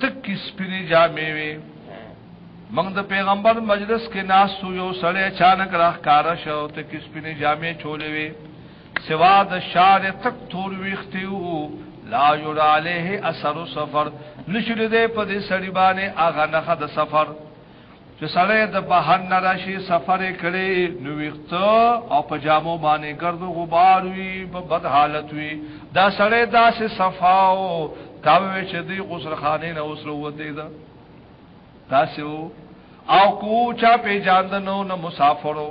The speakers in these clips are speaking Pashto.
تکي سپيني جامې وي موږ د پیغمبر مجلس کې ناس یو سړی اچانک راخکاره شو ته کې سپینې جامې چولې وي سوا د شار تک تور ویختي وو لا یور علیه اثر سفر نشل دې په دې سړی باندې اغه نه د سفر چې سړی د بهر نه راشي سفر کړي نو ویخته او په جامو باندې ګرد غبار وي په بد حالت وي دا سړی داسې صفاو دا وی چې دی غسل خانه نه اوس وروته ده تاسو او کو چا په جاندنو نه مسافرو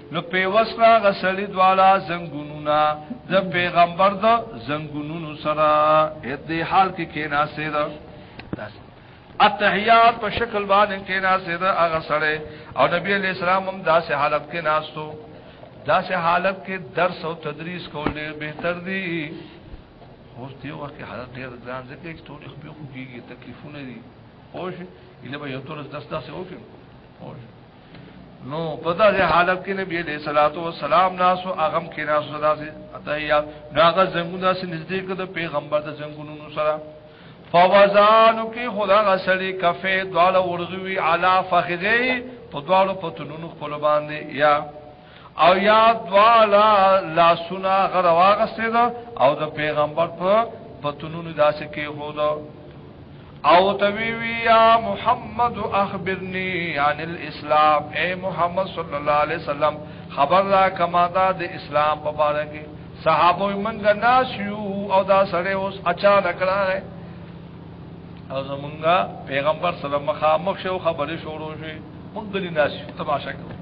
نو پیوس را غسلی دوالا زنگونونا د پیغمبر د زنگونونو سره دې حال کې کینا سید اتحیات په شکل باندې کینا سید هغه سره او نبی علیہ السلام هم داسې حالت کې ناستو داسې حالت کې درس او تدریس کول ډیر بهتر دی اوس دی وخت حالت ډیر ځان ځکه چې ټول خپل خوږي تکلیفونه دي خوش اله به یو تر دستا سه وکړي خوش نو په دغه حالت کې نبی عليه صلوات و سلام ناسو اغم کې ناسو داسې اتحیات ناغه زنګونه سره نږدې کده پیغمبر د زنګونو سره فوزانو کې خدا غسړي کفه دواله ورغوي علا فخذي په دواله پتونونو خپل باندې یا او یا دوالا لا سنا غره واغسته ده او د پیغمبر په پتونونو داسې کې هو ده او توی وی یا محمد اخبرنی عن الاسلام اے محمد صلی الله علیه وسلم خبر را کما دا د اسلام په اړه کې صحابه منګه ناس یو او دا سره اوس اچانک راغی او زمونږه پیغمبر صلی الله علیه وسلم مخامخ شو خبرې شروع شي مونږ دلی ناس تماشا کوو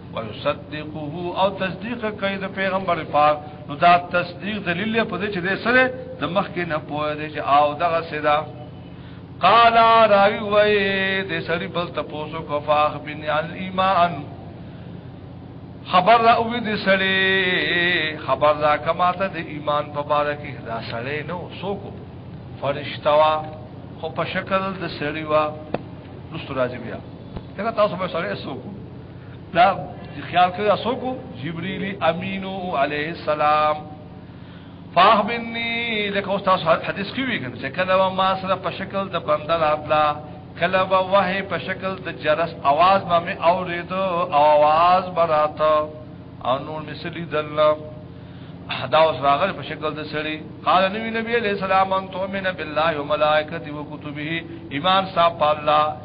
ويصدقه او تصدیق کوي د پیغمبر پاک نو دا تصدیق دلیل په دې چې د سره د مخ کې نه پوهه دي چې او دغه سدا قال راوي وای د سړي بل تاسو کو فاخ بن الايمان خبر را اوی دی سړی خبر را کماته د ایمان په باره کې دا سړی نو سوکو فرشتوا خو په شکل د سړی وا نو ستراځي بیا کله تاسو به سړی سوکو دا خیال کړی اسو کو جبرئیل امین علیه السلام فاهمنی لکه استاد حدیث کې وی کنه چې کله ما سره په شکل د بندر اتلا کله به وه په شکل د جرس आवाज ما مې اورید او आवाज براته او نور مثلی دل دا اوس راغل په شکل د سړي قال نبی نبی علیہ السلام ان تؤمن بالله وملائکته وکتبه ایمان صاحب الله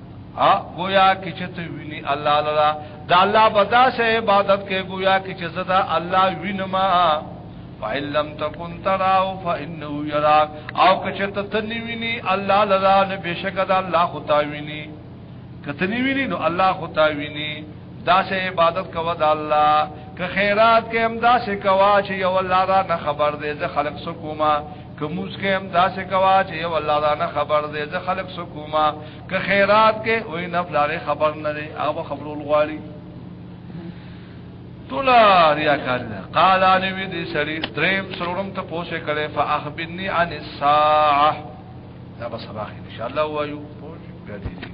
ها گویا کی چې ته ویني الله لرا دا الله بدا سے عبادت کې گویا کی چې زدا الله وینما فإن لم تكن تراه فإنه يراك او که چې ته تنی ویني الله لرا نه بشک دا الله خدا ویني کتنی ویني نو الله خدا ویني دا سے عبادت کوه دا الله که خیرات کې هم دا سے کوا چې یو الله را نه خبر دې زه خلق سکوما کوموس کې هم داسې کوا چې یو الله دا نه خبر دی زه خلق سکوما که خیرات کې وای نه فلاره خبر نه دی هغه خبرول غواړي تولا ریاکار ده قال انوی دی سری دریم سرورم ته پوسه کړي فاخبرني عن الساعه دا بس راخي ان شاء الله وایو پوه کړی